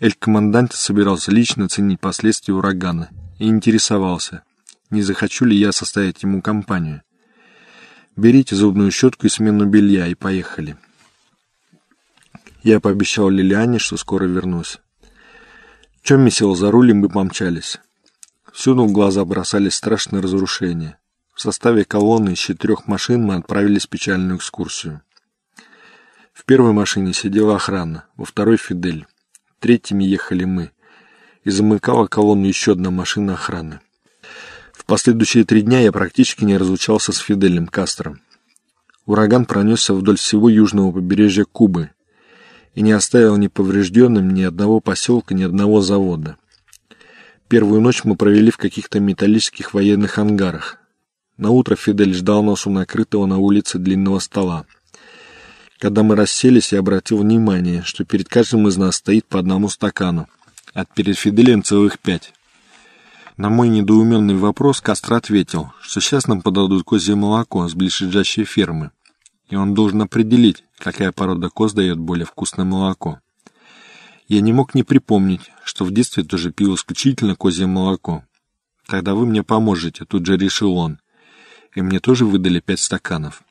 Эль-команданте собирался лично оценить последствия урагана и интересовался, не захочу ли я составить ему компанию. Берите зубную щетку и смену белья, и поехали. Я пообещал Лилиане, что скоро вернусь. Чем сел за рулем, мы помчались. Всюду в глаза бросались страшные разрушения. В составе колонны из четырех машин мы отправились в печальную экскурсию. В первой машине сидела охрана, во второй — Фидель. Третьими ехали мы. И замыкала колонну еще одна машина охраны. В последующие три дня я практически не разлучался с Фиделем Кастро. Ураган пронесся вдоль всего южного побережья Кубы и не оставил неповрежденным ни одного поселка, ни одного завода. Первую ночь мы провели в каких-то металлических военных ангарах. На утро Фидель ждал нас у накрытого на улице длинного стола. Когда мы расселись, я обратил внимание, что перед каждым из нас стоит по одному стакану, а перед Фиделем целых пять. На мой недоуменный вопрос Кастро ответил, что сейчас нам подадут козье молоко с ближайшей фермы, и он должен определить, какая порода коз дает более вкусное молоко. Я не мог не припомнить, что в детстве тоже пил исключительно козье молоко. «Тогда вы мне поможете», — тут же решил он. И мне тоже выдали пять стаканов.